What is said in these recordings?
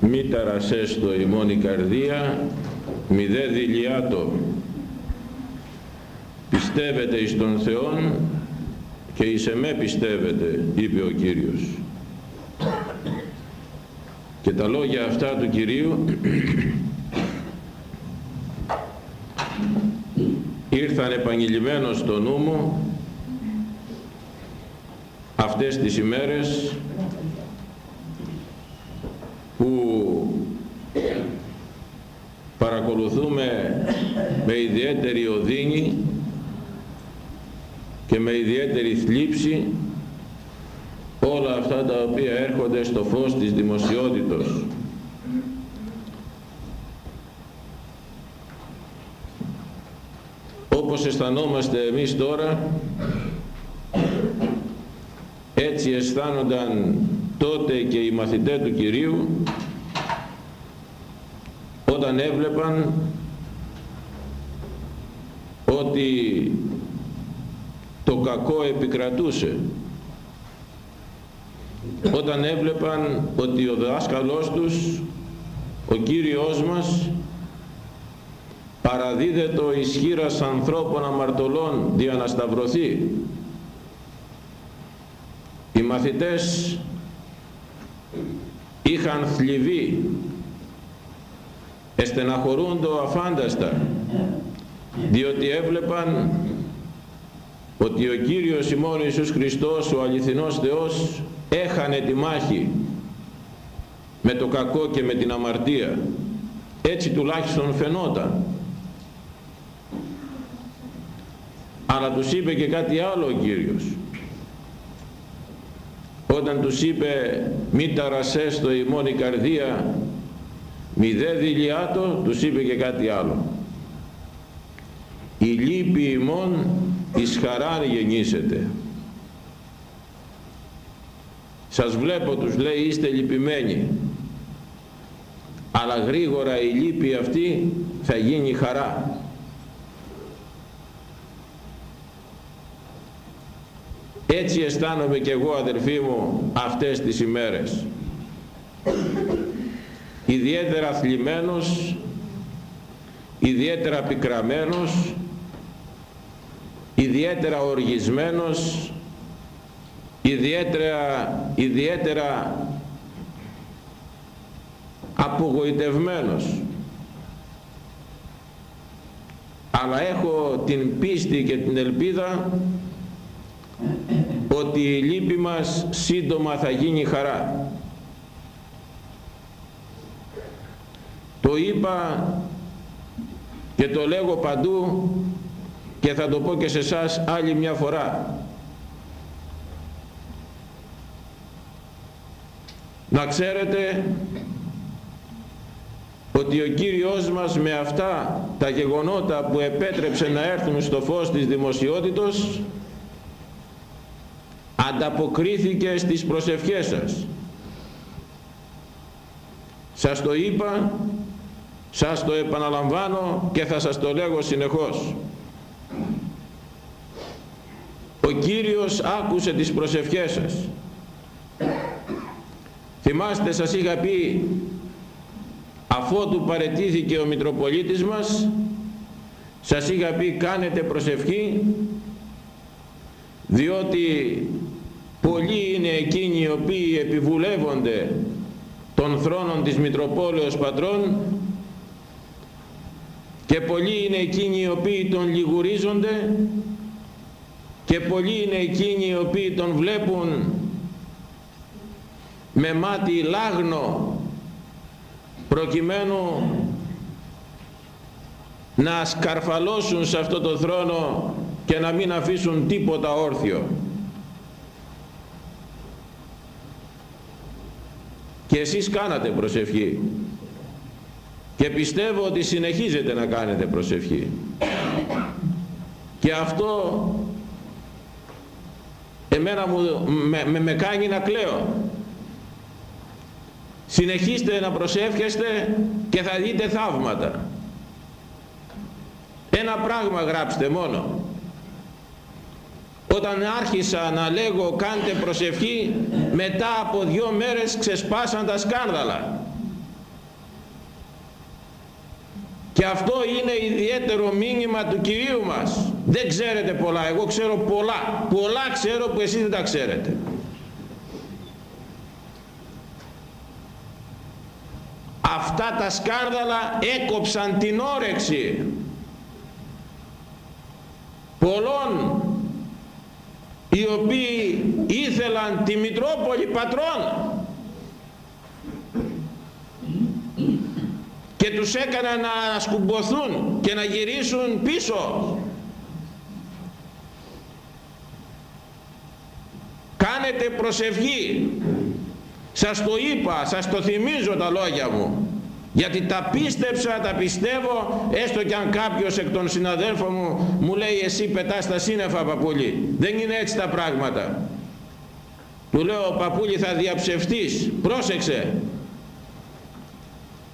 μη ταρασέστο ημών η καρδία μη δε δηλιάτο. Πιστεύετε εις τον Θεόν και εις εμέ πιστεύετε είπε ο Κύριος. Και τα λόγια αυτά του Κυρίου ήρθαν επανειλημμένος στο νου μου αυτές τις ημέρες που παρακολουθούμε με ιδιαίτερη οδύνη και με ιδιαίτερη θλίψη όλα αυτά τα οποία έρχονται στο φως της δημοσιότητος. Όπως αισθανόμαστε εμείς τώρα, έτσι αισθάνονταν τότε και οι μαθητές του Κυρίου όταν έβλεπαν ότι το κακό επικρατούσε όταν έβλεπαν ότι ο δάσκαλός τους ο Κύριος μας παραδίδεται ισχύρας ανθρώπων αμαρτωλών δια να σταυρωθεί οι μαθητές είχαν θλιβεί. Εστεναχωρούντο αφάνταστα διότι έβλεπαν ότι ο Κύριος ημών Ιησούς Χριστός ο αληθινός Θεός έχανε τη μάχη με το κακό και με την αμαρτία. Έτσι τουλάχιστον φαινόταν. Αλλά τους είπε και κάτι άλλο ο Κύριος όταν τους είπε μη ταρασέστο ημών η καρδία μη δε δηλιάτο τους είπε και κάτι άλλο. Η λύπη ημών εις χαράν γεννήσετε σας βλέπω τους λέει είστε λυπημένοι αλλά γρήγορα η λύπη αυτή θα γίνει χαρά έτσι αισθάνομαι και εγώ αδερφοί μου αυτές τις ημέρες. Ιδιαίτερα θλιμμένος ιδιαίτερα πικραμένος ιδιαίτερα οργισμένος ιδιαίτερα, ιδιαίτερα απογοητευμένος. Αλλά έχω την πίστη και την ελπίδα ότι η λύπη μας σύντομα θα γίνει χαρά. Το είπα και το λέγω παντού και θα το πω και σε εσάς άλλη μια φορά. Να ξέρετε ότι ο Κύριος μας με αυτά τα γεγονότα που επέτρεψε να έρθουν στο φως της δημοσιότητος ανταποκρίθηκε στις προσευχές σας. Σας το είπα σας το επαναλαμβάνω και θα σας το λέγω συνεχώς. Ο Κύριος άκουσε τις προσευχές σας. Θυμάστε σας είχα πει αφότου παρετήθηκε ο Μητροπολίτης μας σας είχα πει κάνετε προσευχή διότι πολλοί είναι εκείνοι οι οποίοι επιβουλεύονται των θρόνων της Μητροπόλεως Πατρών και πολλοί είναι εκείνοι οι οποίοι τον λιγουρίζονται και πολλοί είναι εκείνοι οι οποίοι τον βλέπουν με μάτι λάγνο προκειμένου να σκαρφαλώσουν σε αυτό το θρόνο και να μην αφήσουν τίποτα όρθιο. Και εσείς κάνατε προσευχή και πιστεύω ότι συνεχίζετε να κάνετε προσευχή. Και αυτό εμένα μου, με, με, κάνει να κλαίω. Συνεχίστε να προσεύχεστε και θα δείτε θαύματα. Ένα πράγμα γράψτε μόνο. Όταν άρχισα να λέγω κάντε προσευχή, μετά από δυο μέρες ξεσπάσαν τα σκάνδαλα. και αυτό είναι ιδιαίτερο μήνυμα του Κυρίου μας. Δεν ξέρετε πολλά. Εγώ ξέρω πολλά. Πολλά ξέρω που εσείς δεν τα ξέρετε. Αυτά τα σκάρδαλα έκοψαν την όρεξη πολλών οι οποίοι ήθελαν τη Μητρόπολη πατρόν και τους έκαναν να σκουμποθούν και να γυρίσουν πίσω. Κάνετε προσευχή. Σας το είπα, σας το θυμίζω τα λόγια μου γιατί τα πίστεψα, τα πιστεύω έστω και αν κάποιος εκ των συναδέλφων μου μου λέει εσύ πετάς τα σύννεφα παππούλη δεν είναι έτσι τα πράγματα. Του λέω παππούλη θα διαψευτείς πρόσεξε.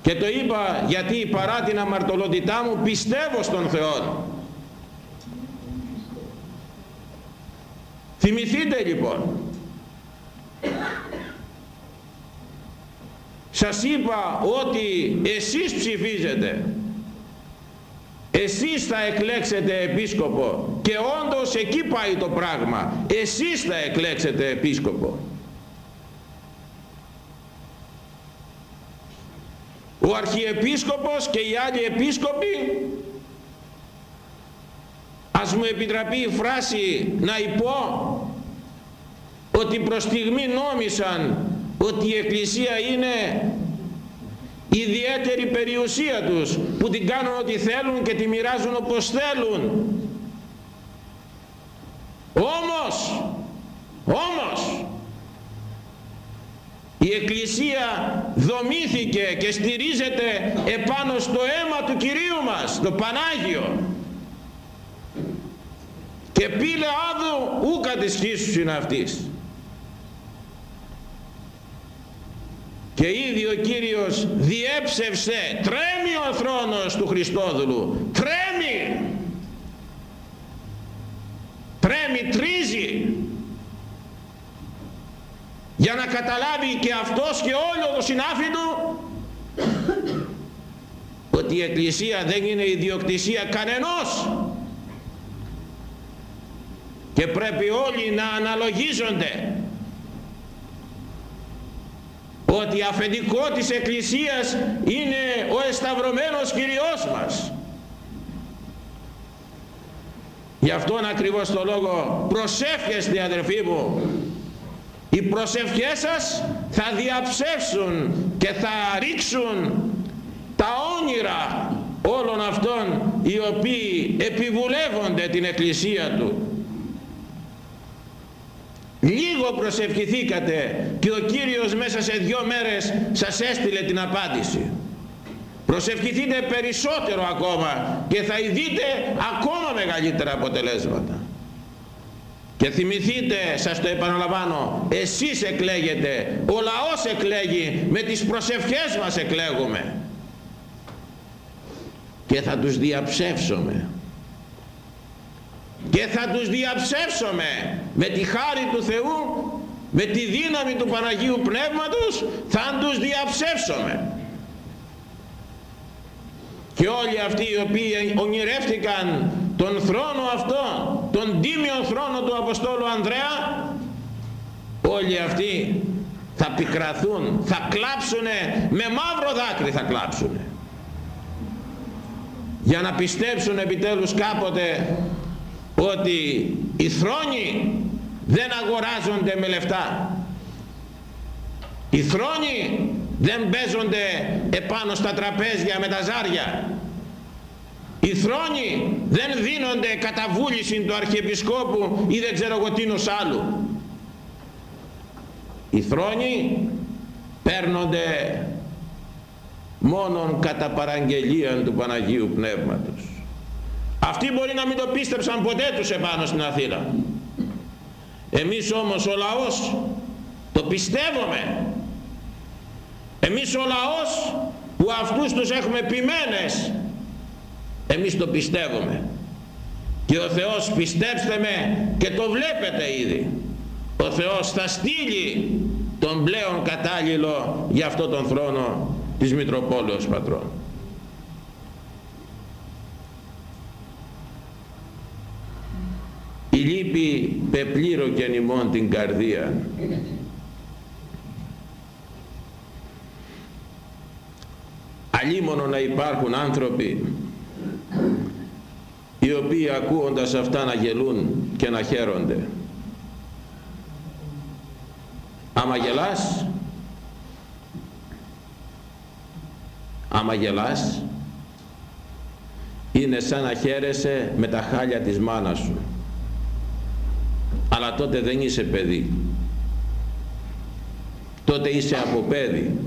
Και το είπα γιατί παρά την αμαρτωλότητά μου πιστεύω στον Θεό. Θυμηθείτε λοιπόν σας είπα ότι εσείς ψηφίζετε. Εσείς θα εκλέξετε επίσκοπο. Και όντως εκεί πάει το πράγμα. Εσείς θα εκλέξετε επίσκοπο. Ο Αρχιεπίσκοπος και οι άλλοι επίσκοποι ας μου επιτραπεί η φράση να υπό ότι προς στιγμή νόμισαν ότι η Εκκλησία είναι ιδιαίτερη περιουσία τους που την κάνουν ό,τι θέλουν και τη μοιράζουν όπως θέλουν. Όμως όμως η Εκκλησία δομήθηκε και στηρίζεται επάνω στο αίμα του Κυρίου μας το Πανάγιο. Και πήλε άδου ούκα της χίσους είναι αυτής και ήδη ο Κύριος διέψευσε τρέμει ο θρόνος του Χριστόδουλου. Τρέμει! Τρέμει τρίζει! Για να καταλάβει και αυτός και όλο το συνάφι του ότι η Εκκλησία δεν είναι ιδιοκτησία κανενός. Και πρέπει όλοι να αναλογίζονται ότι αφεντικό της Εκκλησίας είναι ο εσταυρωμένος Κυριός μας. Γι' αυτόν ακριβώς το λόγο προσεύχεστε αδερφοί μου. Οι προσευχές σας θα διαψεύσουν και θα ρίξουν τα όνειρα όλων αυτών οι οποίοι επιβουλεύονται την Εκκλησία του λίγο προσευχηθήκατε και ο Κύριος μέσα σε δυο μέρες σας έστειλε την απάντηση. Προσευχηθείτε περισσότερο ακόμα και θα δείτε ακόμα μεγαλύτερα αποτελέσματα. Και θυμηθείτε σας το επαναλαμβάνω εσείς εκλέγετε ο λαός εκλέγει με τις προσευχές μας εκλέγουμε. Και θα τους διαψεύσουμε. Και θα τους διαψεύσουμε με τη χάρη του Θεού με τη δύναμη του Παναγίου Πνεύματος θα τους διαψεύσουμε. Και όλοι αυτοί οι οποίοι ονειρεύτηκαν τον θρόνο αυτό τον τίμιο θρόνο του Αποστόλου Ανδρέα όλοι αυτοί θα πικραθούν θα κλάψουνε με μαύρο δάκρυ θα κλάψουνε. Για να πιστέψουν επιτέλους κάποτε ότι οι θρόνοι δεν αγοράζονται με λεφτά. Οι θρόνοι δεν παίζονται επάνω στα τραπέζια με τα ζάρια. Οι θρόνοι δεν δίνονται κατά βούληση του Αρχιεπισκόπου ή δεν ξέρω εγώ τίνος άλλου. Οι θρόνοι παίρνονται μόνον κατά παραγγελία του Παναγίου Πνεύματος αυτοί μπορεί να μην το πίστεψαν ποτέ τους επάνω στην Αθήνα. Εμείς όμως ο λαός το πιστεύουμε. Εμείς ο λαός που αυτούς τους έχουμε ποιμένες εμείς το πιστεύουμε. Και ο Θεός πιστέψτε με και το βλέπετε ήδη. Ο Θεός θα στείλει τον πλέον κατάλληλο για αυτό τον θρόνο της Μητροπόλεως Πατρών λύπη πεπλήρω και νημών την καρδία. Αλίμονο να υπάρχουν άνθρωποι οι οποίοι ακούοντας αυτά να γελούν και να χαίρονται. Άμα γελάς άμα γελάς είναι σαν να χαίρεσαι με τα χάλια της μάνας σου αλλά τότε δεν είσαι παιδί. Τότε είσαι από παιδί.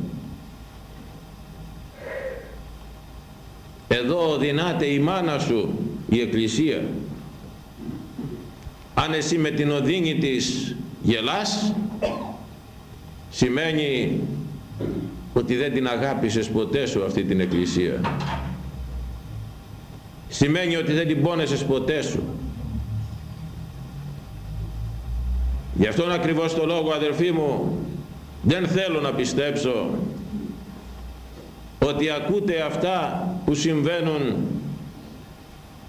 Εδώ οδυνάται η μάνα σου η εκκλησία. Αν εσύ με την οδύνη της γελάς σημαίνει ότι δεν την αγάπησες ποτέ σου αυτή την εκκλησία. Σημαίνει ότι δεν την πόνεσες ποτέ σου γι' αυτόν ακριβώς το λόγο αδερφοί μου δεν θέλω να πιστέψω ότι ακούτε αυτά που συμβαίνουν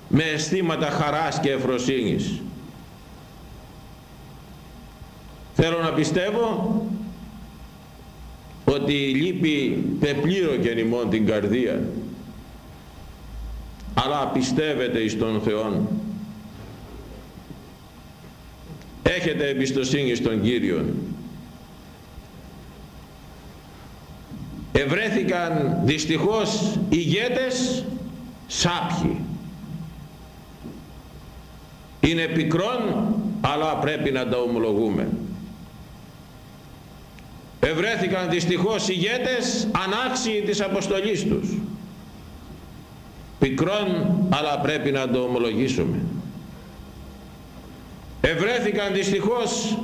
με αισθήματα χαράς και ευφροσύνης θέλω να πιστεύω ότι η λύπη πεπλήρω και νημών την καρδία αλλά πιστεύετε εις τον Θεόν έχετε εμπιστοσύνη στον Κύριον ευρέθηκαν δυστυχώς ηγέτες σάπιοι. Είναι πικρόν αλλά πρέπει να τα ομολογούμε. Ευρέθηκαν δυστυχώς ηγέτες ανάξιοι της αποστολής τους. Πικρόν αλλά πρέπει να το ομολογήσουμε ευρέθηκαν δυστυχώς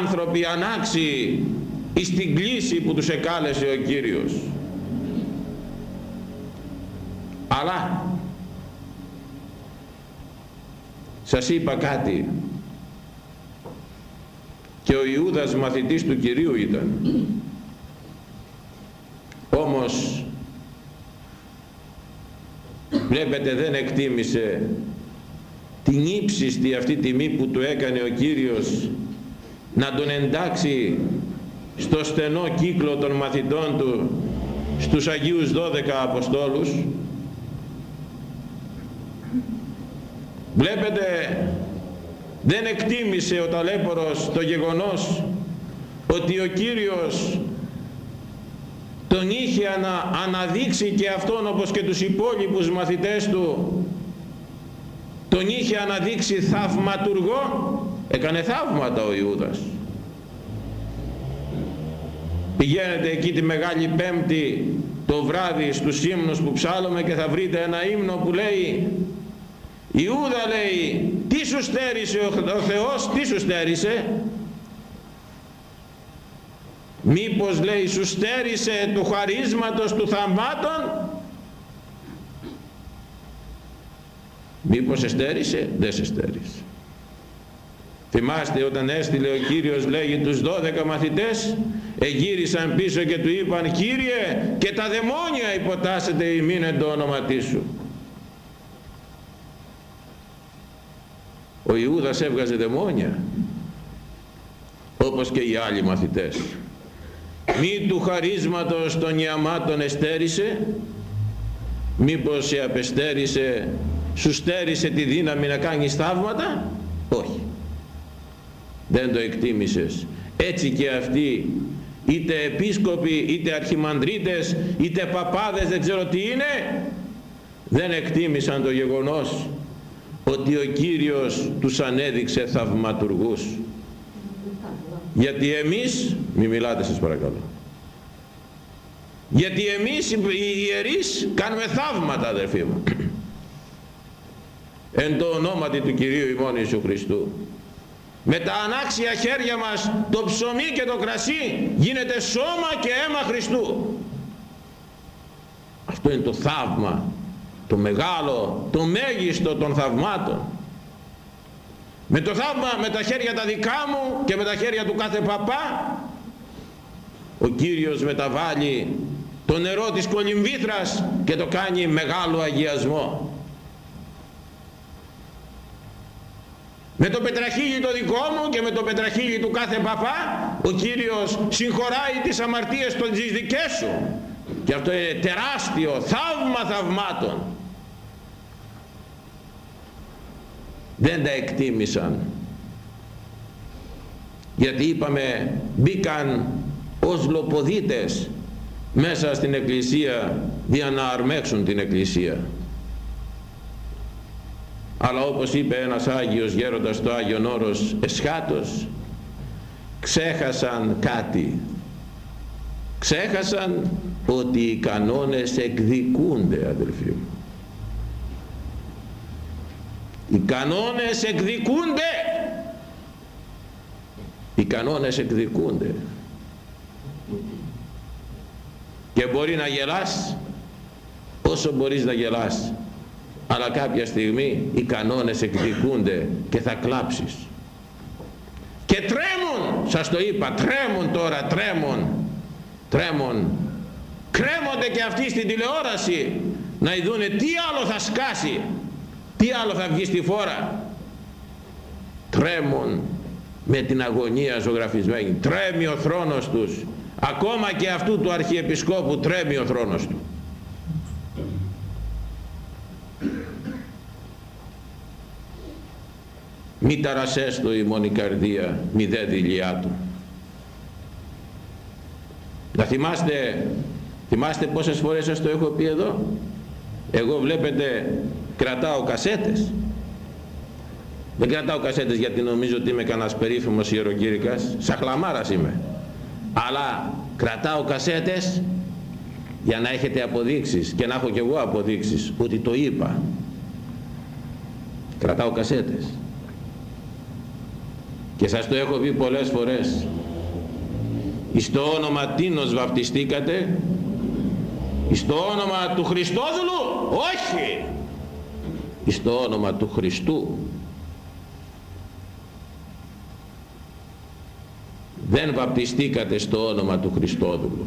άνθρωποι ανάξιοι εις την κλίση που τους εκάλεσε ο Κύριος. Αλλά σας είπα κάτι. Και ο Ιούδας μαθητής του Κυρίου ήταν. Όμως βλέπετε δεν εκτίμησε την ύψιστη αυτή τιμή που του έκανε ο Κύριος να τον εντάξει στο στενό κύκλο των μαθητών του στους Αγίους 12 Αποστόλους. Βλέπετε δεν εκτίμησε ο ταλέπορος το γεγονός ότι ο Κύριος τον είχε ανα, αναδείξει και αυτόν όπως και τους υπόλοιπους μαθητές του τον είχε αναδείξει θαυματουργό έκανε θαύματα ο Ιούδας. Πηγαίνετε εκεί τη Μεγάλη Πέμπτη το βράδυ στους ύμνους που ψάλλουμε και θα βρείτε ένα ύμνο που λέει Ιούδα λέει τι σου στέρισε ο Θεός τι σου στέρισε; Μήπως λέει σου στέρισε του χαρίσματος του θαυμάτων μήπως σε στέρισε δεν σε στέρισε θυμάστε όταν έστειλε ο Κύριος λέγει τους 12 μαθητές εγύρισαν πίσω και του είπαν Κύριε και τα δαιμόνια υποτάσσεται ημίν το όνομα σου ο Ιούδας έβγαζε δαιμόνια όπως και οι άλλοι μαθητές. Μη του χαρίσματος των ιαμάτων εστέρισε μήπως σε απεστέρισε σου στέρισε τη δύναμη να κάνεις θαύματα; Όχι. Δεν το εκτίμησες. Έτσι και αυτοί είτε επίσκοποι είτε αρχιμανδρίτες είτε παπάδες δεν ξέρω τι είναι δεν εκτίμησαν το γεγονός ότι ο Κύριος τους ανέδειξε θαυματουργούς. Γιατί εμείς μη μιλάτε σας παρακαλώ γιατί εμείς οι ιερείς κάνουμε θαύματα αδερφοί μου εν το ονόματι του Κυρίου ημών Ιησού Χριστού. Με τα ανάξια χέρια μας το ψωμί και το κρασί γίνεται σώμα και αίμα Χριστού. Αυτό είναι το θαύμα το μεγάλο, το μέγιστο των θαυμάτων. Με το θαύμα με τα χέρια τα δικά μου και με τα χέρια του κάθε παπά ο Κύριος μεταβάλλει το νερό της κολυμβήθρας και το κάνει μεγάλο αγιασμό με το πετραχύλι το δικό μου και με το πετραχύλι του κάθε παπά ο Κύριος συγχωράει τις αμαρτίες των τις δικές σου. Και αυτό είναι τεράστιο θαύμα θαυμάτων. Δεν τα εκτίμησαν. Γιατί είπαμε μπήκαν ως λοποδίτες μέσα στην εκκλησία για να αρμέξουν την εκκλησία αλλά όπως είπε ένας Άγιος γέροντας το Άγιον Όρος εσχάτος ξέχασαν κάτι. Ξέχασαν ότι οι κανόνες εκδικούνται αδελφοί μου οι κανόνες εκδικούνται. Οι κανόνες εκδικούνται. Και μπορεί να γελάς όσο μπορείς να γελάς αλλά κάποια στιγμή οι κανόνες εκδικούνται και θα κλάψεις. Και τρέμουν σας το είπα τρέμουν τώρα τρέμουν τρέμουν. Κρέμονται και αυτοί στην τηλεόραση να δούνε τι άλλο θα σκάσει τι άλλο θα βγει στη φόρα. Τρέμουν με την αγωνία ζωγραφισμένη. Τρέμει ο θρόνος τους. Ακόμα και αυτού του Αρχιεπισκόπου τρέμει ο θρόνος του μη ταρασέστο ημών η καρδία μη δε δηλιά του. Να θυμάστε θυμάστε πόσες φορές σας το έχω πει εδώ; Εγώ βλέπετε κρατάω κασέτες. Δεν κρατάω κασέτες γιατί νομίζω ότι είμαι κανένας περίφημος ιεροκήρυκας σαχλαμάρας είμαι. Αλλά κρατάω κασέτες για να έχετε αποδείξεις και να έχω και εγώ αποδείξεις ότι το είπα. Κρατάω κασέτες και σας το έχω πει πολλές φορές. Στο όνομα τίνος βαπτιστήκατε στο όνομα του Χριστόδουλου όχι! Στο όνομα του Χριστού. Δεν βαπτιστήκατε στο όνομα του Χριστόδουλου.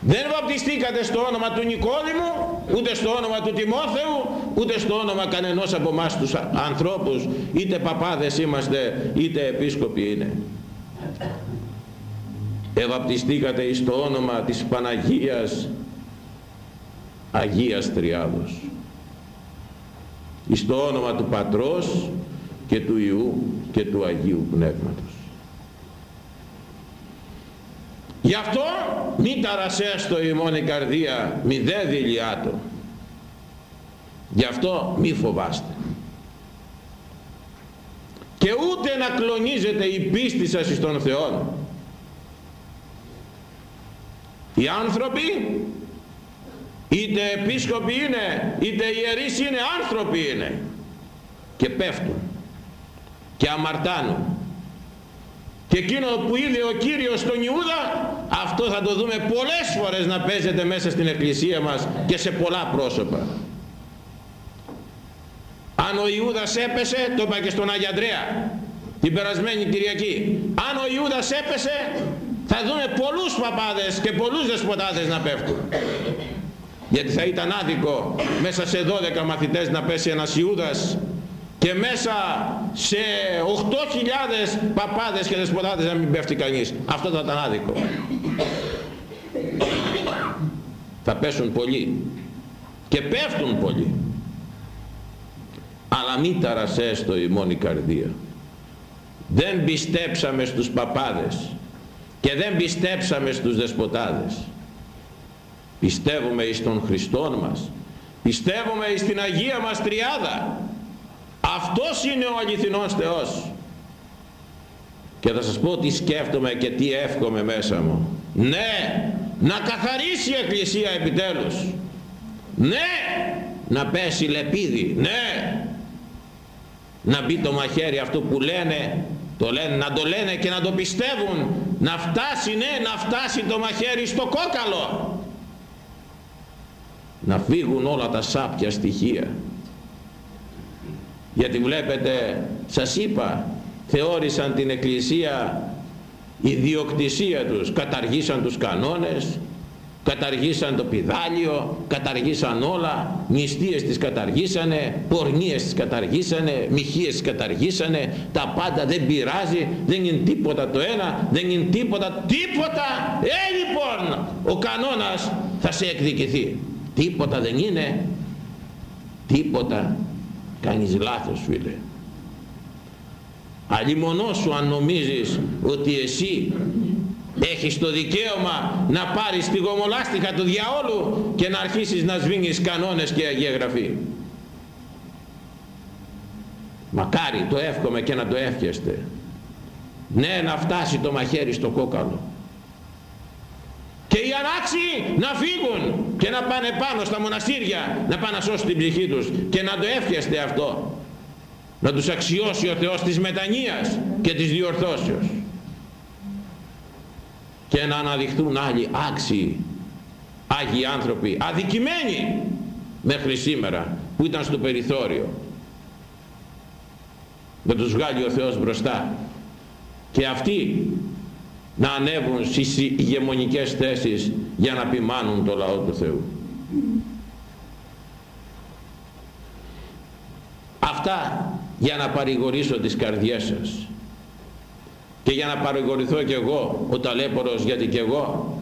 Δεν βαπτιστήκατε στο όνομα του Νικόδημου ούτε στο όνομα του Τιμόθεου ούτε στο όνομα κανενός από εμάς τους ανθρώπους είτε παπάδες είμαστε είτε επίσκοποι είναι. Ευαπτιστήκατε στο όνομα της Παναγίας Αγίας Τριάδος. Στο όνομα του Πατρός και του Ιού και του Αγίου Πνεύματος. Γι' αυτό μη ταρασέστο ημών η καρδία μη δε δηλιάτο γι' αυτό μη φοβάστε. Και ούτε να κλονίζετε η πίστη σας στον Θεό οι άνθρωποι είτε επίσκοποι είναι είτε ιερείς είναι άνθρωποι είναι. Και πέφτουν. Και αμαρτάνουν. Και εκείνο που είδε ο Κύριος στον Ιούδα αυτό θα το δούμε πολλές φορές να παίζεται μέσα στην εκκλησία μας και σε πολλά πρόσωπα αν ο Ιούδας έπεσε το είπα και στον Άγιο Αντρέα την περασμένη Κυριακή αν ο Ιούδας έπεσε θα δούμε πολλούς παπάδες και πολλούς δεσποτάδες να πέφτουν. Γιατί θα ήταν άδικο μέσα σε 12 μαθητές να πέσει ένας Ιούδας και μέσα σε 8.000 παπάδες και δεσποτάδες να μην πέφτει κανείς. Αυτό θα ήταν άδικο. Θα πέσουν πολλοί και πέφτουν πολλοί αλλά μη ταρασές το ημών η καρδία. Δεν πιστέψαμε στους παπάδες και δεν πιστέψαμε στους δεσποτάδες. Πιστεύουμε εις τον Χριστόν μας πιστεύουμε εις την Αγία μας Τριάδα. Αυτός είναι ο αληθινός Θεός. Και θα σας πω τι σκέφτομαι και τι εύχομαι μέσα μου. Ναι να καθαρίσει η Εκκλησία επιτέλους. Ναι να πέσει λεπίδι. Ναι να μπει το μαχαίρι αυτό που λένε το λένε, να το λένε και να το πιστεύουν. Να φτάσει ναι να φτάσει το μαχαίρι στο κόκαλο. Να φύγουν όλα τα σάπια στοιχεία. Γιατί βλέπετε σας είπα θεώρησαν την εκκλησία ιδιοκτησία τους καταργήσαν τους κανόνες καταργήσαν το πιδάλιο, καταργήσαν όλα, νηστείες τις καταργήσανε, πορνίες τις καταργήσανε, μοιχείες τις καταργήσανε, τα πάντα δεν πειράζει, δεν είναι τίποτα το ένα, δεν είναι τίποτα, τίποτα! Ε λοιπόν, ο κανόνας θα σε εκδικηθεί. Τίποτα δεν είναι, τίποτα, κάνεις λάθος φίλε. Αλλημονό σου αν νομίζεις ότι εσύ έχεις το δικαίωμα να πάρεις τη γομολάστιχα του διαόλου και να αρχίσεις να σβήνεις κανόνες και Αγία Γραφή. Μακάρι το εύχομαι και να το εύχεστε. Ναι να φτάσει το μαχαίρι στο κόκαλο. Και οι ανάξιοι να φύγουν και να πάνε πάνω στα μοναστήρια να πάνε να σώσουν την ψυχή τους και να το εύχεστε αυτό. Να τους αξιώσει ο Θεός της μετανοίας και της διορθώσεως και να αναδειχθούν άλλοι άξιοι Άγιοι άνθρωποι αδικημένοι μέχρι σήμερα που ήταν στο περιθώριο. Να τους βγάλει ο Θεός μπροστά. Και αυτοί να ανέβουν στις ηγεμονικές θέσεις για να ποιμάνουν το λαό του Θεού. Αυτά για να παρηγορήσω τις καρδιές σας και για να παρηγορηθώ κι εγώ ο ταλέπορος γιατί κι εγώ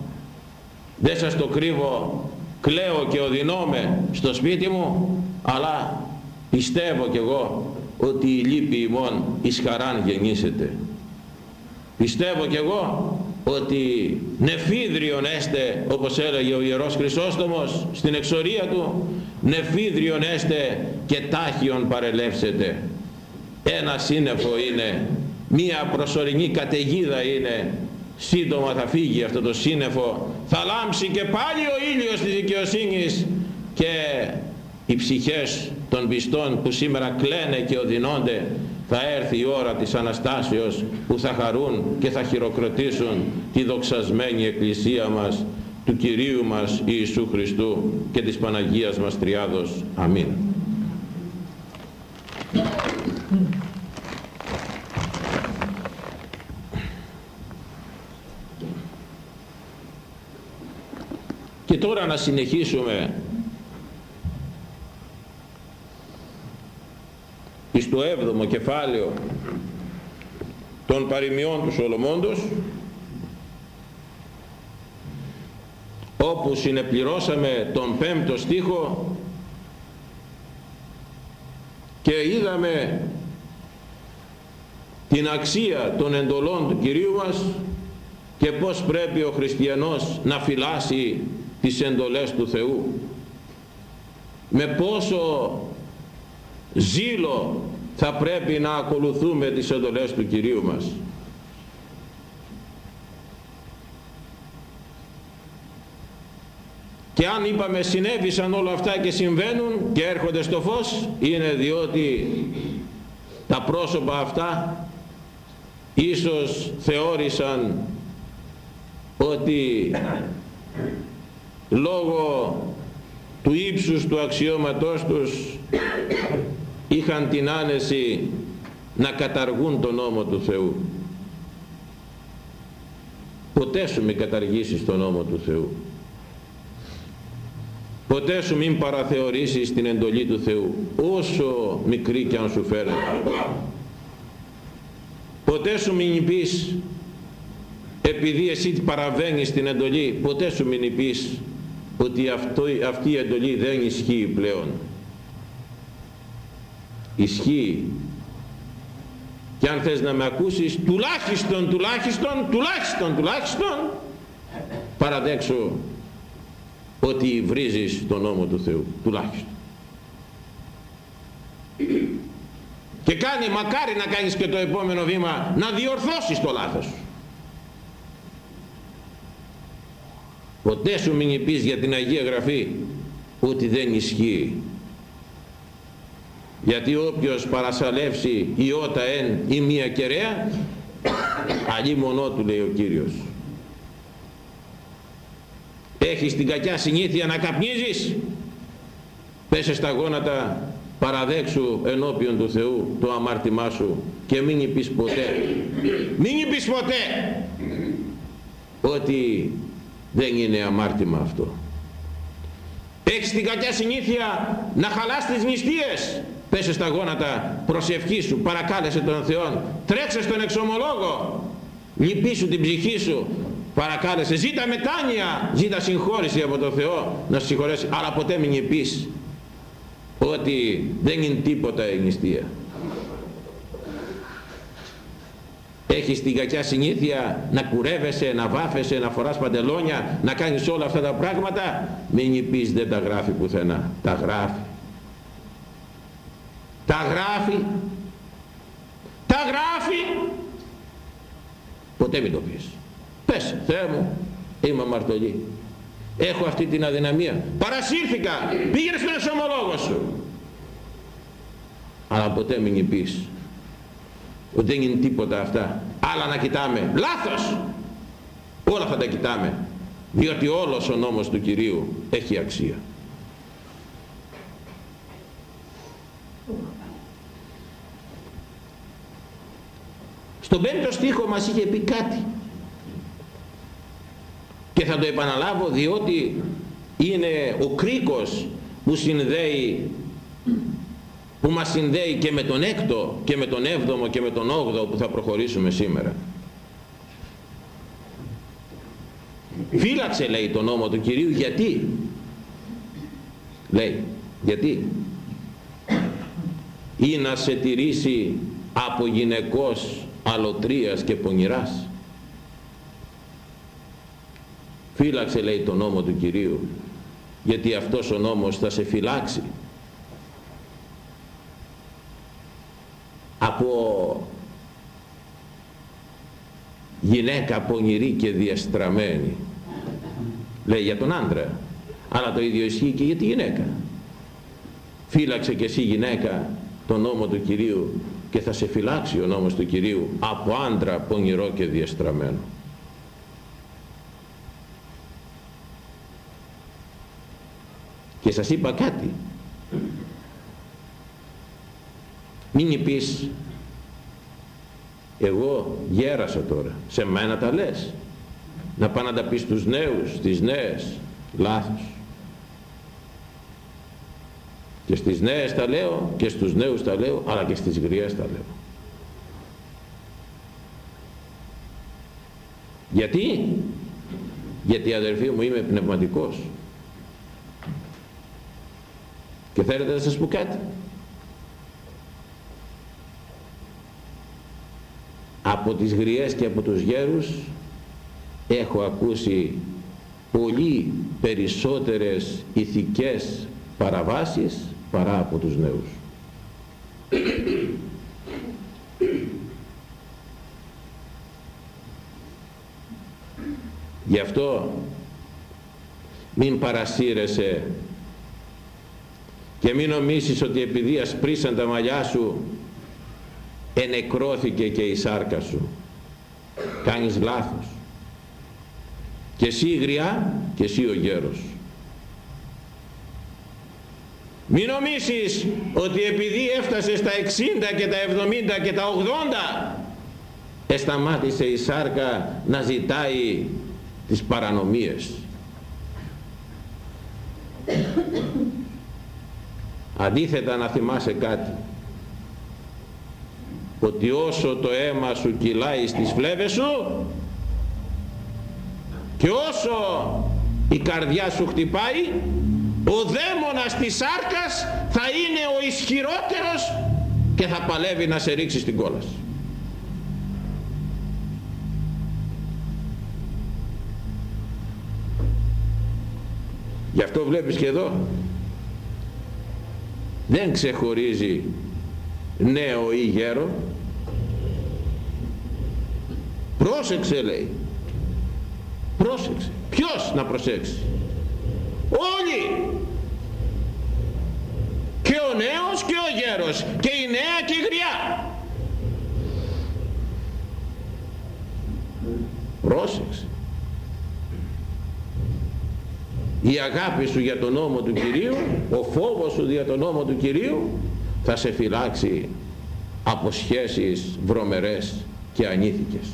δεν σας το κρύβω κλαίω και οδυνώμαι στο σπίτι μου αλλά πιστεύω κι εγώ ότι η λύπη ημών εις χαράν γεννήσετε πιστεύω κι εγώ ότι νεφίδριον έστε όπως έλεγε ο Ιερός Χρυσόστομος στην εξορία του νεφίδριον έστε και τάχιον παρελεύσετε. Ένα σύννεφο είναι μία προσωρινή καταιγίδα είναι σύντομα θα φύγει αυτό το σύννεφο θα λάμψει και πάλι ο ήλιος της δικαιοσύνης και οι ψυχές των πιστών που σήμερα κλαίνε και οδυνώνται θα έρθει η ώρα της Αναστάσεως που θα χαρούν και θα χειροκροτήσουν τη δοξασμένη Εκκλησία μας του Κυρίου μας Ιησού Χριστού και της Παναγίας μας Τριάδος. Αμήν. Τώρα να συνεχίσουμε. Στο έβδομο κεφάλαιο των παροιμιών του Σολομώντος όπου συνεπληρώσαμε τον πέμπτο στίχο και είδαμε την αξία των εντολών του Κυρίου μας και πως πρέπει ο χριστιανός να φυλάσει τις εντολές του Θεού. Με πόσο ζήλο θα πρέπει να ακολουθούμε τις εντολές του Κυρίου μας. Και αν είπαμε συνέβησαν όλα αυτά και συμβαίνουν και έρχονται στο φως είναι διότι τα πρόσωπα αυτά ίσως θεώρησαν ότι λόγω του ύψους του αξιώματός τους είχαν την άνεση να καταργούν τον νόμο του Θεού. Ποτέ σου μην καταργήσεις τον νόμο του Θεού. Ποτέ σου μην παραθεωρήσεις την εντολή του Θεού όσο μικρή και αν σου φέρνει ποτέ σου μην πεις επειδή εσύ παραβαίνεις την εντολή ποτέ σου μην πεις ότι αυτό, αυτή η εντολή δεν ισχύει πλέον. Ισχύει. Και αν θες να με ακούσεις τουλάχιστον τουλάχιστον τουλάχιστον τουλάχιστον παραδέξω ότι βρίζεις τον νόμο του Θεού τουλάχιστον. Και κάνει μακάρι να κάνεις και το επόμενο βήμα να διορθώσεις το λάθος σου ποτέ σου μην πεις για την Αγία Γραφή ότι δεν ισχύει. Γιατί όποιος παρασαλεύσει η ότα εν ή μία κεραία αλλή μονό του λέει ο Κύριος. Έχεις την κακιά συνήθεια να καπνίζεις. Πέσε στα γόνατα παραδέξου ενώπιον του Θεού το αμάρτημά σου και μην είπεις ποτέ μην είπεις ποτέ ότι δεν είναι αμάρτημα αυτό. Έχεις την κακιά συνήθεια να χαλάς τις νηστείες. Πέσες στα γόνατα προσευχή σου παρακάλεσε τον Θεό τρέξες στον εξομολόγο. Λυπήσου την ψυχή σου παρακάλεσε. Ζήτα μετάνοια ζήτα συγχώρηση από τον Θεό να σου συγχωρέσει. Αλλά ποτέ μην πεις ότι δεν είναι τίποτα η νηστεία έχεις την κακιά συνήθεια να κουρεύεσαι, να βάφεσαι, να φοράς παντελόνια, να κάνεις όλα αυτά τα πράγματα, μην πεις δεν τα γράφει πουθενά. Τα γράφει. Τα γράφει. Τα γράφει. Ποτέ μην το πεις. Πες, Θεέ μου, είμαι αμαρτωλή. Έχω αυτή την αδυναμία. Παρασύρθηκα. Πήγαινε στον εσωμολόγο σου. Αλλά ποτέ μην πεις ότι δεν είναι τίποτα αυτά. Άλλα να κοιτάμε. Λάθος! Όλα θα τα κοιτάμε. Διότι όλος ο νόμος του Κυρίου έχει αξία. Στον πέμπτο στίχο μας είχε πει κάτι. Και θα το επαναλάβω διότι είναι ο κρίκος που συνδέει που μας συνδέει και με τον έκτο και με τον έβδομο και με τον όγδοο που θα προχωρήσουμε σήμερα. Φύλαξε λέει τον νόμο του Κυρίου γιατί; Λέει γιατί; Ή να σε τηρήσει από γυναικός αλωτρίας και πονηράς φύλαξε λέει τον νόμο του Κυρίου γιατί αυτός ο νόμος θα σε φυλάξει από γυναίκα πονηρή και διαστραμμένη. Λέει για τον άντρα. Αλλά το ίδιο ισχύει και για τη γυναίκα. Φύλαξε και εσύ γυναίκα τον νόμο του Κυρίου και θα σε φυλάξει ο νόμος του Κυρίου από άντρα πονηρό και διαστραμμένο. Και σας είπα κάτι. Μην πεις εγώ γέρασα τώρα. Σε μένα τα λες. Να πάω να τα πεις στους νέους στις νέες. Λάθος. Και στις νέες τα λέω και στους νέους τα λέω αλλά και στις γριές τα λέω. Γιατί; Γιατί αδερφοί μου είμαι πνευματικός. Και θέλετε να σας πω κάτι; Από τις γριές και από τους γέρους έχω ακούσει πολύ περισσότερες ηθικές παραβάσεις παρά από τους νέους. Γι' αυτό μην παρασύρεσαι και μην νομίσεις ότι επειδή ασπρίσαν τα μαλλιά σου ενεκρώθηκε και η σάρκα σου. Κάνεις λάθος. Και εσύ η γριά και εσύ ο γέρος. Μην νομίσεις ότι επειδή έφτασε στα 60 και τα 70 και τα 80 εσταμάτησε η σάρκα να ζητάει τις παρανομίες. Αντίθετα να θυμάσαι κάτι ότι όσο το αίμα σου κυλάει στις φλέβες σου και όσο η καρδιά σου χτυπάει ο δαίμονας της σάρκας θα είναι ο ισχυρότερος και θα παλεύει να σε ρίξει στην κόλαση. Γι' αυτό βλέπεις και εδώ δεν ξεχωρίζει νέο ή γέρο πρόσεξε λέει. Πρόσεξε. Ποιος να προσέξει; Όλοι. Και ο νέος και ο γέρος. Και η νέα και η γριά. Πρόσεξε. Η αγάπη σου για τον νόμο του Κυρίου ο φόβος σου για τον νόμο του Κυρίου θα σε φυλάξει από σχέσεις βρωμερές και ανήθικες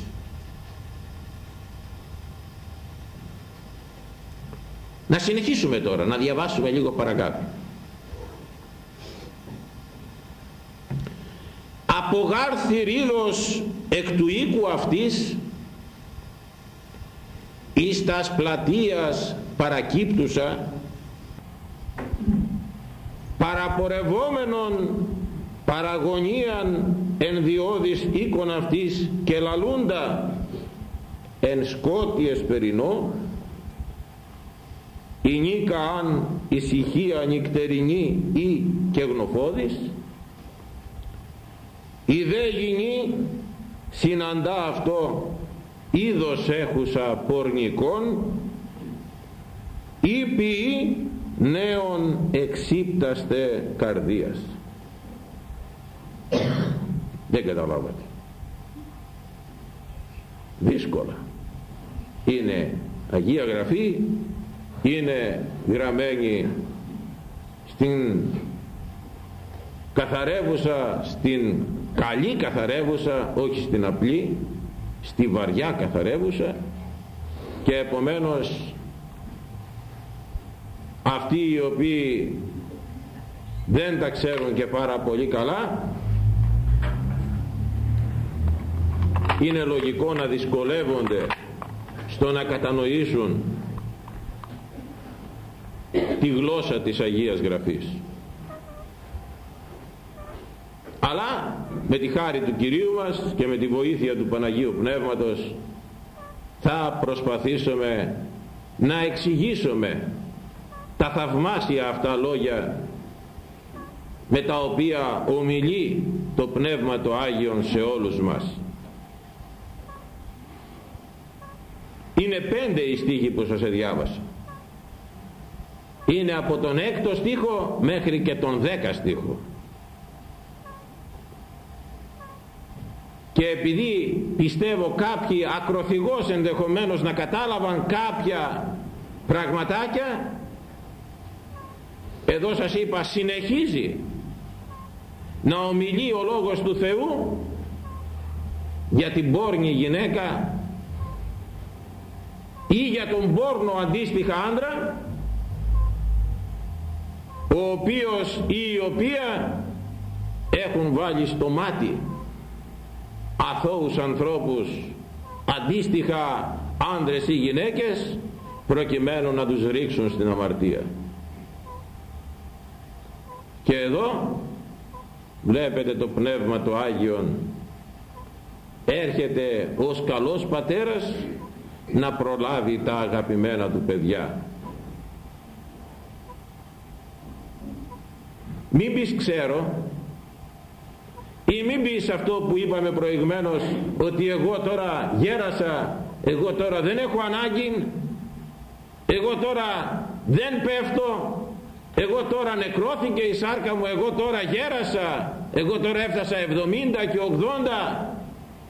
να συνεχίσουμε τώρα να διαβάσουμε λίγο παρακάτω. Απογάρθη ρήλος εκ του οίκου αυτής εις τας πλατείας παρακύπτουσα παραπορευόμενον παραγωνίαν εν διόδης οίκον αυτής και λαλούντα εν σκότι εσπερινό η νίκα αν ησυχία νυκτερινή ή και γνωφώδης η δε γυνή συναντά αυτό είδος έχουσα πορνικών ή ποιή νέων εξύπταστε καρδίας. Δεν καταλάβατε. Δύσκολα. Είναι Αγία Γραφή είναι γραμμένη στην καθαρεύουσα στην καλή καθαρεύουσα όχι στην απλή στη βαριά καθαρεύουσα και επομένως αυτοί οι οποίοι δεν τα ξέρουν και πάρα πολύ καλά είναι λογικό να δυσκολεύονται στο να κατανοήσουν τη γλώσσα της Αγίας Γραφής αλλά με τη χάρη του Κυρίου μας και με τη βοήθεια του Παναγίου Πνεύματος θα προσπαθήσουμε να εξηγήσουμε τα θαυμάσια αυτά λόγια με τα οποία ομιλεί το Πνεύμα το Άγιον σε όλους μας. Είναι πέντε οι στίχοι που σας διάβασα. Είναι από τον έκτο στίχο μέχρι και τον δέκα στίχο. και επειδή πιστεύω κάποιοι ακροθυγώς ενδεχομένως να κατάλαβαν κάποια πραγματάκια εδώ σας είπα συνεχίζει να ομιλεί ο Λόγος του Θεού για την πόρνη γυναίκα ή για τον πόρνο αντίστοιχα άντρα ο οποίος ή η οποία έχουν βάλει στο μάτι αθώους ανθρώπους αντίστοιχα άντρες ή γυναίκες προκειμένου να τους ρίξουν στην αμαρτία. Και εδώ βλέπετε το Πνεύμα το Άγιον. Έρχεται ως καλός πατέρας να προλάβει τα αγαπημένα του παιδιά μην πεις ξέρω ή μην πεις αυτό που είπαμε προηγμένως ότι εγώ τώρα γέρασα εγώ τώρα δεν έχω ανάγκη εγώ τώρα δεν πέφτω εγώ τώρα νεκρώθηκε η σάρκα μου εγώ τώρα γέρασα εγώ τώρα έφτασα 70 και 80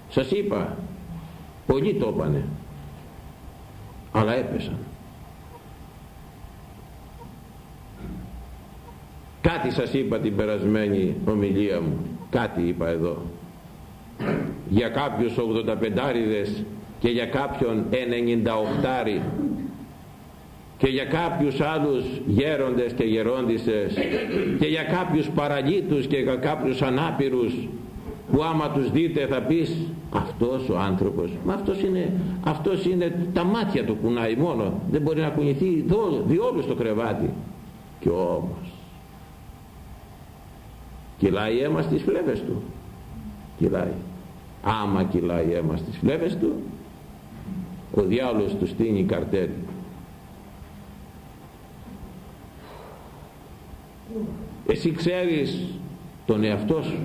σας είπα πολλοί το είπανε αλλά έπεσαν κάτι σας είπα την περασμένη ομιλία μου. Κάτι είπα εδώ. Για κάποιους 85 και για κάποιον 98 και για κάποιους άλλους γέροντες και γερόντισες και για κάποιους παραλίτους και για κάποιους ανάπηρους που άμα τους δείτε θα πεις αυτός ο άνθρωπος μα αυτός είναι, αυτός είναι τα μάτια του κουνάει μόνο. Δεν μπορεί να κουνηθεί διόλου στο κρεβάτι. Και όμως κυλάει αίμα στις φλέβες του. Κυλάει. Άμα κυλάει αίμα στις φλέβες του ο διάολος του στείνει καρτέλ. Εσύ ξέρεις τον εαυτό σου.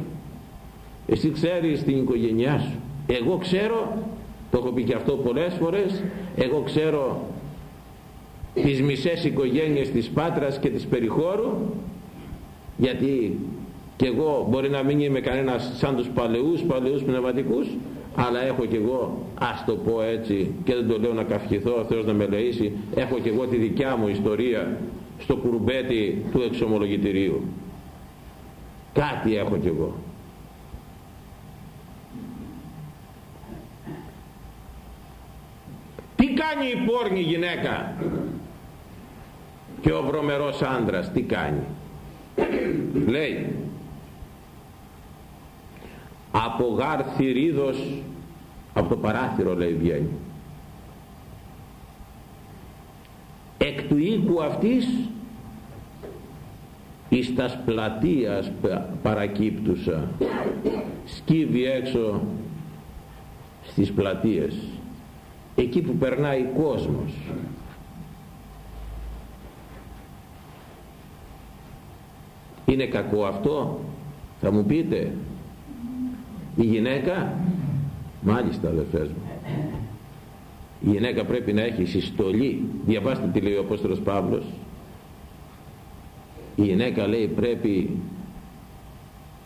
Εσύ ξέρεις την οικογένειά σου. Εγώ ξέρω το έχω πει και αυτό πολλές φορές εγώ ξέρω τις μισές οικογένειες της Πάτρας και της Περιχώρου γιατί και εγώ μπορεί να μην είμαι κανένας σαν τους παλαιούς, παλαιούς πνευματικούς αλλά έχω και εγώ ας το πω έτσι και δεν το λέω να καυχηθώ ο Θεός να με λεήσει έχω και εγώ τη δικιά μου ιστορία στο κουρμπέτι του εξομολογητηρίου. Κάτι έχω και εγώ. Τι κάνει η πόρνη γυναίκα; Και ο βρωμερός άντρας τι κάνει; Λέει από γάρ θηρίδος από το παράθυρο λέει βγαίνει. Εκ του οίκου αυτής εις τας πλατείας παρακύπτουσα σκύβει έξω στις πλατείες εκεί που περνάει κόσμος. Είναι κακό αυτό; Θα μου πείτε η γυναίκα μάλιστα αδερφές μου. Η γυναίκα πρέπει να έχει συστολή. Διαβάστε τι λέει ο Απόστολος Παύλος. Η γυναίκα λέει πρέπει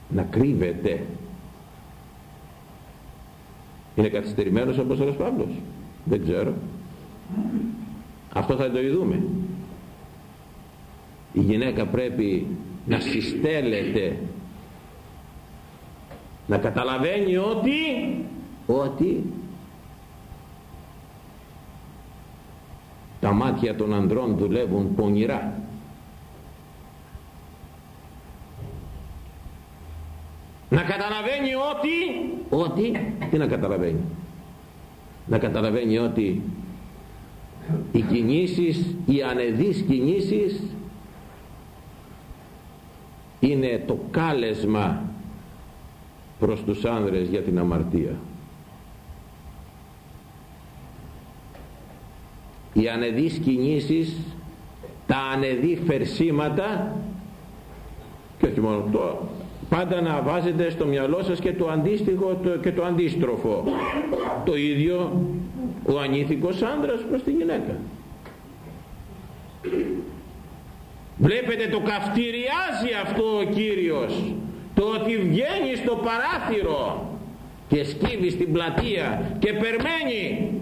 να κρύβεται. Είναι καθυστερημένος ο Απόστολος Παύλος. Δεν ξέρω. Αυτό θα το ειδούμε. Η γυναίκα πρέπει να συστέλλεται να καταλαβαίνει ότι ότι τα μάτια των ανδρών δουλεύουν πονηρά. Να καταλαβαίνει ότι ότι τι να καταλαβαίνει; Να καταλαβαίνει ότι οι κινήσεις οι ανεδείς κινήσεις είναι το κάλεσμα προς τους άνδρες για την αμαρτία. Οι ανεδείς κινήσεις τα ανεδεί φερσίματα και όχι μόνο το πάντα να βάζετε στο μυαλό σας και το αντίστοιχο και το αντίστροφο. Το ίδιο ο ανήθικος άντρας προς τη γυναίκα. Βλέπετε το καυτηριάζει αυτό ο Κύριος το ότι βγαίνει στο παράθυρο και σκύβει στην πλατεία και περμένει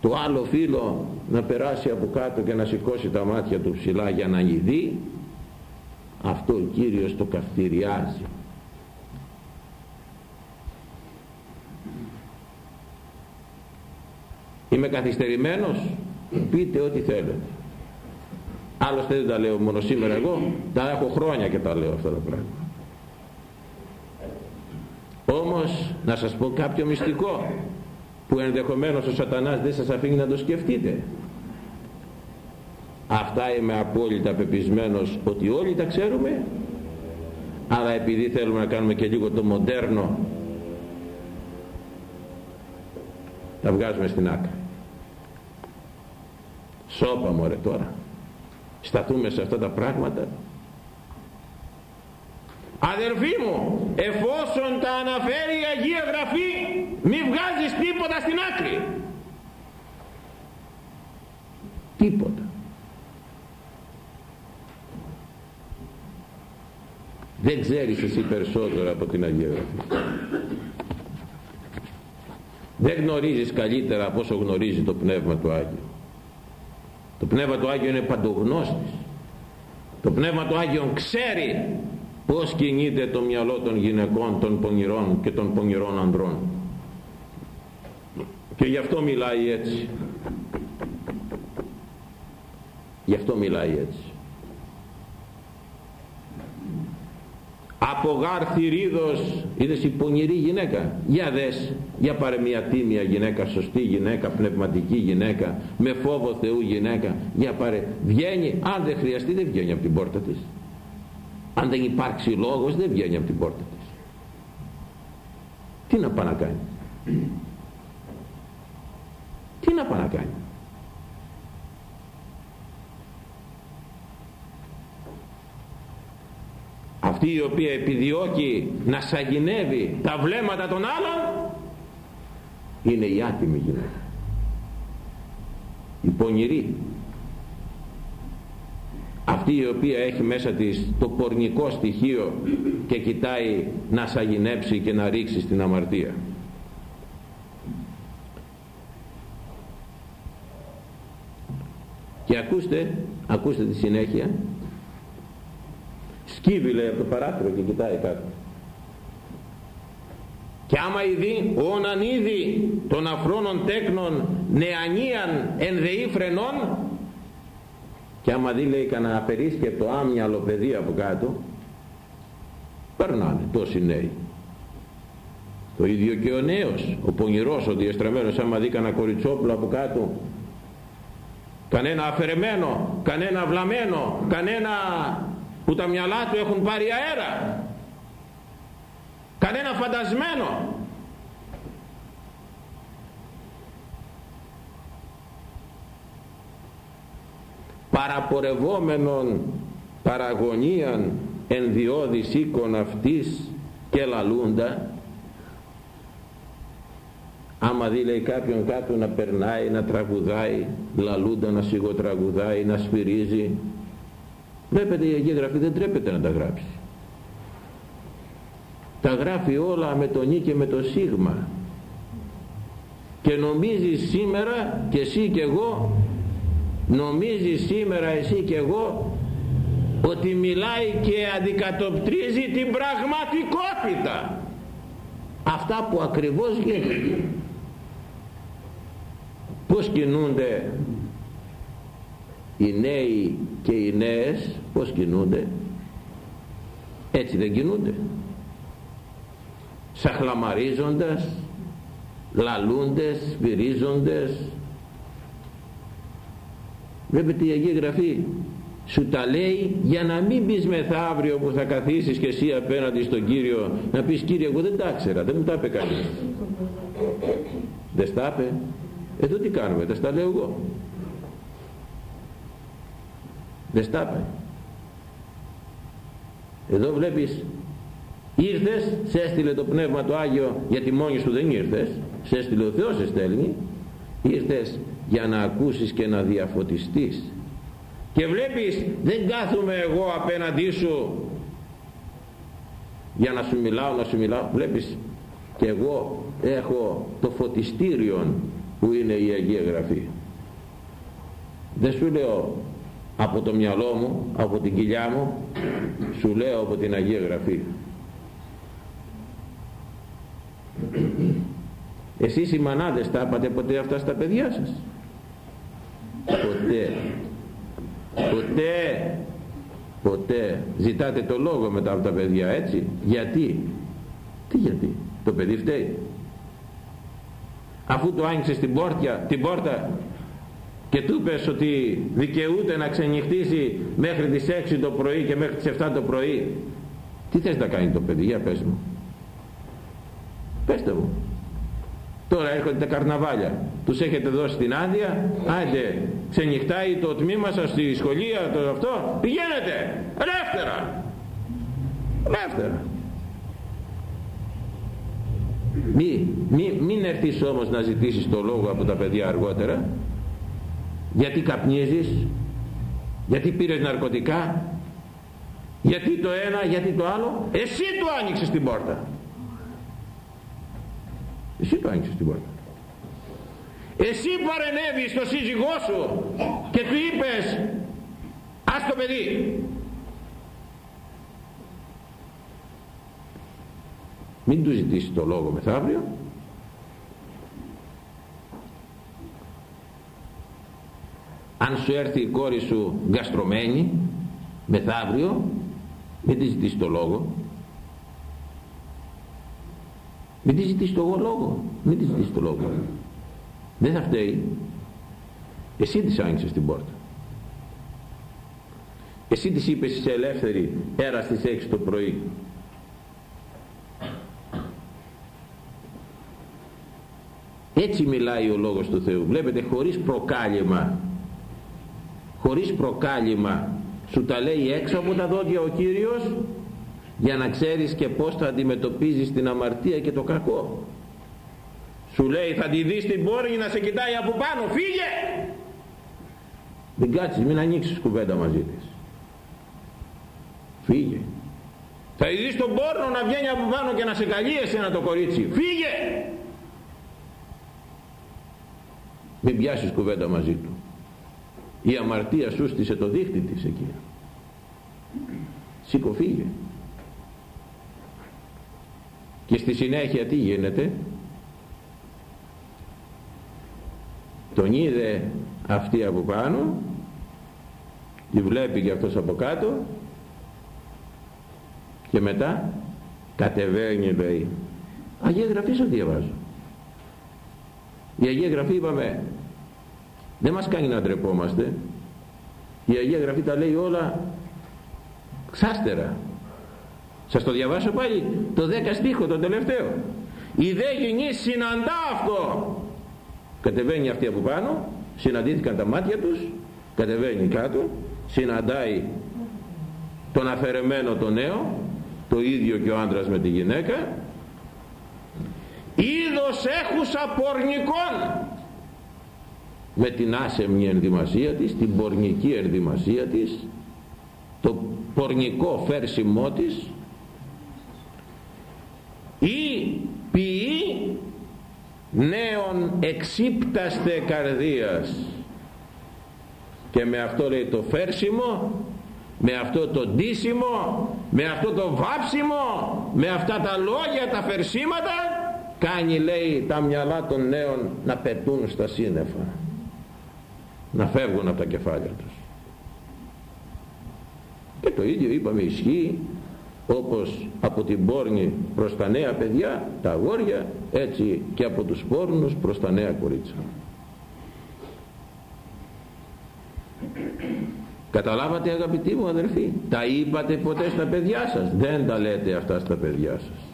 το άλλο φίλο να περάσει από κάτω και να σηκώσει τα μάτια του ψηλά για να ειδεί αυτό ο Κύριος το καυτηριάζει. Είμαι καθυστερημένος; Πείτε ό,τι θέλετε. Άλλωστε δεν τα λέω μόνο σήμερα εγώ τα έχω χρόνια και τα λέω αυτά τα πράγματα όμως να σας πω κάποιο μυστικό που ενδεχομένως ο σατανάς δεν σας αφήνει να το σκεφτείτε. Αυτά είμαι απόλυτα πεπισμένος ότι όλοι τα ξέρουμε αλλά επειδή θέλουμε να κάνουμε και λίγο το μοντέρνο τα βγάζουμε στην άκρη. Σώπα μωρέ τώρα. Σταθούμε σε αυτά τα πράγματα αδερφοί μου εφόσον τα αναφέρει η Αγία Γραφή μη βγάζεις τίποτα στην άκρη. Τίποτα. Δεν ξέρεις εσύ περισσότερο από την Αγία Γραφή. Δεν γνωρίζεις καλύτερα από όσο γνωρίζει το Πνεύμα του Άγιου. Το Πνεύμα του Άγιο είναι παντογνώστης. Το Πνεύμα του Άγιο ξέρει πως κινείται το μυαλό των γυναικών των πονηρών και των πονηρών ανδρών. Και γι' αυτό μιλάει έτσι. Γι' αυτό μιλάει έτσι. Από γάρ θηρίδος είδες η πονηρή γυναίκα. Για δες για πάρε μια τίμια γυναίκα σωστή γυναίκα πνευματική γυναίκα με φόβο Θεού γυναίκα. Για πάρε βγαίνει αν δεν χρειαστεί δεν βγαίνει από την πόρτα της αν δεν υπάρξει λόγος δεν βγαίνει από την πόρτα της. Τι να πάει να κάνει; Τι να πάει να κάνει; Αυτή η οποία επιδιώκει να σαγηνεύει τα βλέμματα των άλλων είναι η άτιμη γυναίκα. Η πονηρή αυτή η οποία έχει μέσα της το πορνικό στοιχείο και κοιτάει να σαγηνέψει και να ρίξει στην αμαρτία. Και ακούστε ακούστε τη συνέχεια. Σκύβει λέει από το παράθυρο και κοιτάει κάτω. Και άμα ειδεί όναν είδη των αφρόνων τέκνων νεανίαν ενδεή φρενών και άμα δει λέει κανένα απερίσκεπτο άμυαλο παιδί από κάτω περνάνε τόσοι νέοι. Το ίδιο και ο νέος ο πονηρός ο διεστραμμένος άμα δει κανένα κοριτσόπουλο από κάτω κανένα αφαιρεμένο κανένα βλαμένο κανένα που τα μυαλά του έχουν πάρει αέρα κανένα φαντασμένο παραπορευόμενον παραγωνίαν ενδιώδης οίκον αυτής και λαλούντα. Άμα δει λέει κάποιον κάτω να περνάει, να τραγουδάει λαλούντα να σιγοτραγουδάει, να σφυρίζει. Βλέπετε η Αγία Γραφή δεν τρέπεται να τα γράψει. Τα γράφει όλα με τον Ι και με το Σίγμα. Και νομίζεις σήμερα και εσύ και εγώ νομίζει σήμερα εσύ και εγώ ότι μιλάει και αντικατοπτρίζει την πραγματικότητα. Αυτά που ακριβώς γίνονται πως κινούνται οι νέοι και οι νέες πως κινούνται. Έτσι δεν κινούνται. Σαχλαμαρίζοντας λαλούντες, σφυρίζοντες βλέπετε η Αγία Γραφή. Σου τα λέει για να μην πεις μεθαύριο που θα καθίσεις και εσύ απέναντι στον Κύριο να πεις Κύριε εγώ δεν τα ξέρα δεν μου τα είπε κανείς δεν στα είπε εδώ τι κάνουμε δεν στα λέω εγώ. Δεν στα είπε. Εδώ βλέπεις ήρθες σε έστειλε το Πνεύμα το Άγιο γιατί μόνοι σου δεν ήρθες. Σε έστειλε ο Θεός σε στέλνει ήρθες για να ακούσεις και να διαφωτιστείς. Και βλέπεις δεν κάθομαι εγώ απέναντί σου για να σου μιλάω να σου μιλάω. Βλέπεις και εγώ έχω το φωτιστήριο που είναι η Αγία Γραφή. Δεν σου λέω από το μυαλό μου από την κοιλιά μου σου λέω από την Αγία Γραφή. Εσείς οι μανάδες τα είπατε ποτέ αυτά στα παιδιά σας; Ποτέ. Ποτέ. Ποτέ. Ζητάτε το λόγο μετά από τα παιδιά έτσι. Γιατί; Τι γιατί; Το παιδί φταίει. Αφού το άνοιξε την, πόρτια, την πόρτα και του πες ότι δικαιούται να ξενυχτήσει μέχρι τις 6 το πρωί και μέχρι τις 7 το πρωί τι θες να κάνει το παιδί για πες μου. Πέστε μου. Τώρα έρχονται τα καρναβάλια. Τους έχετε δώσει την άδεια. Άντε, ξενυχτάει το τμήμα σας στη σχολεία, το αυτό. Πηγαίνετε, ελεύθερα. Ελεύθερα. Μη, μη, μην έρθεις όμως να ζητήσεις το λόγο από τα παιδιά αργότερα. Γιατί καπνίζεις, γιατί πήρες ναρκωτικά, γιατί το ένα, γιατί το άλλο. Εσύ του άνοιξες την πόρτα. Εσύ το άνοιξες την πόρτα. Εσύ παρενέβης στο σύζυγό σου και του είπες ας το παιδί. Μην του ζητήσεις το λόγο μεθαύριο. Αν σου έρθει η κόρη σου γκαστρωμένη μεθαύριο, μην της ζητήσεις το λόγο. Μην της ζητήσεις το λόγο. Μην της ζητήσεις το λόγο. Δεν θα φταίει. Εσύ της άνοιξες την πόρτα. Εσύ της είπες είσαι ελεύθερη έρας στις 6 το πρωί. Έτσι μιλάει ο Λόγος του Θεού. Βλέπετε χωρίς προκάλημα. Χωρίς προκάλημα σου τα λέει έξω από τα δόντια ο Κύριος για να ξέρεις και πως θα αντιμετωπίζεις την αμαρτία και το κακό σου λέει θα τη δεις την πόρνη να σε κοιτάει από πάνω. Φύγε! Μην κάτσεις μην ανοίξεις κουβέντα μαζί της. Φύγε. Θα δεις τον πόρνο να βγαίνει από πάνω και να σε καλεί εσένα το κορίτσι. Φύγε! Μην πιάσεις κουβέντα μαζί του. Η αμαρτία σου στήσε το δίχτυ της εκεί. Σήκω φύγε. Και στη συνέχεια τι γίνεται; Τον είδε αυτή από πάνω τη βλέπει και αυτός από κάτω και μετά κατεβαίνει λέει Αγία Γραφή σου διαβάζω η Αγία Γραφή είπαμε δεν μας κάνει να ντρεπόμαστε η Αγία Γραφή τα λέει όλα ξάστερα. Σας το διαβάσω πάλι το 10 στίχο το τελευταίο. Η δε γυνής συναντά αυτό κατεβαίνει αυτή από πάνω συναντήθηκαν τα μάτια τους κατεβαίνει κάτω συναντάει τον αφαιρεμένο τον νέο το ίδιο και ο άντρας με τη γυναίκα. Είδος έχουσα πορνικών. Με την άσεμνη ενδυμασία της την πορνική ενδυμασία της το πορνικό φέρσιμό της ή ποιή νέων εξύπταστε καρδίας. Και με αυτό λέει το φέρσιμο με αυτό το ντύσιμο με αυτό το βάψιμο με αυτά τα λόγια τα φερσίματα κάνει λέει τα μυαλά των νέων να πετούν στα σύννεφα. Να φεύγουν από τα κεφάλια τους. Και το ίδιο είπαμε ισχύει όπως από την πόρνη προς τα νέα παιδιά, τα αγόρια, έτσι και από τους πόρνους προς τα νέα κορίτσια. Καταλάβατε αγαπητοί μου αδερφοί, τα είπατε ποτέ στα παιδιά σας, δεν τα λέτε αυτά στα παιδιά σας.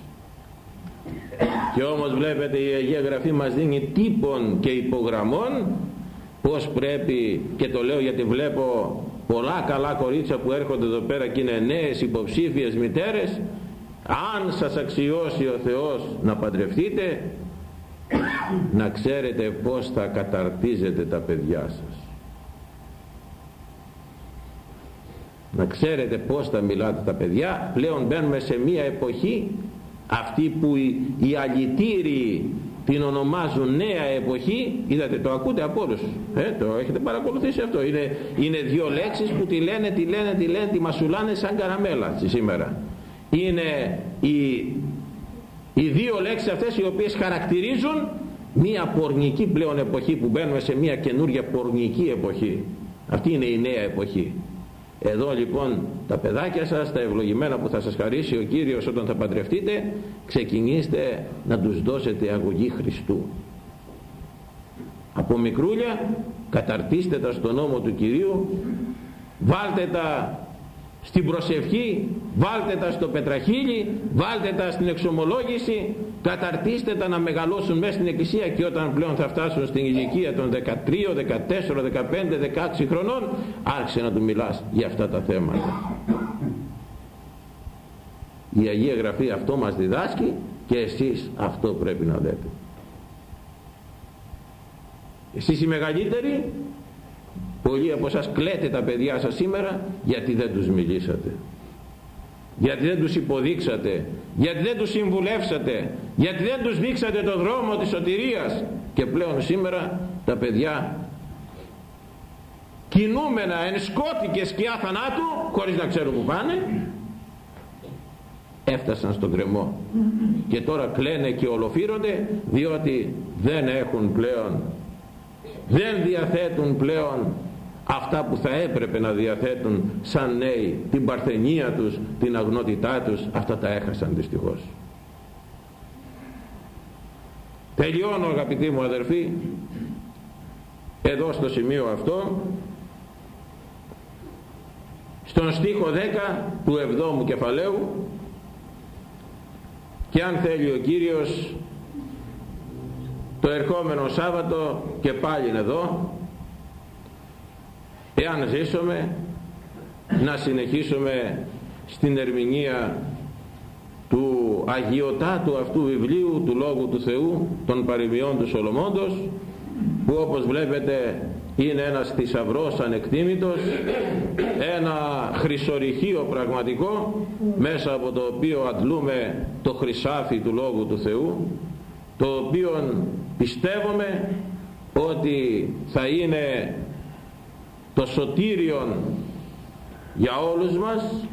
Και όμως βλέπετε η Αγία Γραφή μας δίνει τύπων και υπογραμμών πως πρέπει και το λέω γιατί βλέπω πολλά καλά κορίτσια που έρχονται εδώ πέρα και είναι νέες υποψήφιες μητέρες. Αν σας αξιώσει ο Θεός να παντρευτείτε να ξέρετε πως θα καταρτίζετε τα παιδιά σας. Να ξέρετε πως θα μιλάτε τα παιδιά. Πλέον μπαίνουμε σε μια εποχή αυτή που οι, οι αλητήριοι την ονομάζουν νέα εποχή είδατε το ακούτε από όλους. Ε, το έχετε παρακολουθήσει αυτό. Είναι, είναι δύο λέξεις που τη λένε, τη λένε, τη λένε τη μασουλάνε σαν καραμέλα σήμερα. Είναι οι, οι δύο λέξεις αυτές οι οποίες χαρακτηρίζουν μια πορνική πλέον εποχή που μπαίνουμε σε μια καινούργια πορνική εποχή. Αυτή είναι η νέα εποχή εδώ λοιπόν τα παιδάκια σας, τα ευλογημένα που θα σας χαρίσει ο Κύριος όταν θα παντρευτείτε, ξεκινήστε να τους δώσετε αγωγή Χριστού. Από μικρούλια καταρτίστε τα στον νόμο του Κυρίου, βάλτε τα στην προσευχή, βάλτε τα στο πετραχύλι, βάλτε τα στην εξομολόγηση, καταρτίστε τα να μεγαλώσουν μέσα στην εκκλησία και όταν πλέον θα φτάσουν στην ηλικία των 13, 14, 15, 16 χρονών, άρχισε να του μιλάς για αυτά τα θέματα. Η Αγία Γραφή αυτό μας διδάσκει και εσείς αυτό πρέπει να λέτε. Εσείς οι μεγαλύτεροι Πολλοί από σας κλαίτε τα παιδιά σας σήμερα γιατί δεν τους μιλήσατε. Γιατί δεν τους υποδείξατε. Γιατί δεν τους συμβουλεύσατε. Γιατί δεν τους δείξατε το δρόμο της σωτηρίας. Και πλέον σήμερα τα παιδιά κινούμενα εν σκότη και σκιά θανάτου χωρίς να ξέρουν που πάνε έφτασαν στον κρεμό και τώρα κλαίνε και ολοφύρονται διότι δεν έχουν πλέον δεν διαθέτουν πλέον αυτά που θα έπρεπε να διαθέτουν σαν νέοι την παρθενία τους, την αγνότητά τους αυτά τα έχασαν δυστυχώς. Τελειώνω αγαπητοί μου αδερφοί εδώ στο σημείο αυτό στον στίχο 10 του 7ου κεφαλαίου και αν θέλει ο Κύριος το ερχόμενο Σάββατο και πάλι εδώ εάν ζήσουμε να συνεχίσουμε στην ερμηνεία του αγιοτάτου αυτού βιβλίου του Λόγου του Θεού των παροιμιών του Σολομώντος που όπως βλέπετε είναι ένας θησαυρός ανεκτήμητος ένα χρυσορυχείο πραγματικό μέσα από το οποίο αντλούμε το χρυσάφι του Λόγου του Θεού το οποίο πιστεύουμε ότι θα είναι το σωτήριον για όλους μας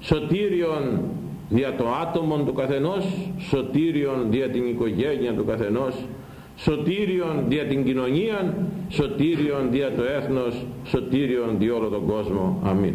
σωτήριον δια το άτομο του καθενός σωτήριον δια την οικογένεια του καθενός σωτήριον δια την κοινωνία σωτήριον δια το έθνος, σωτήριον δι' όλο τον κόσμο. Αμήν.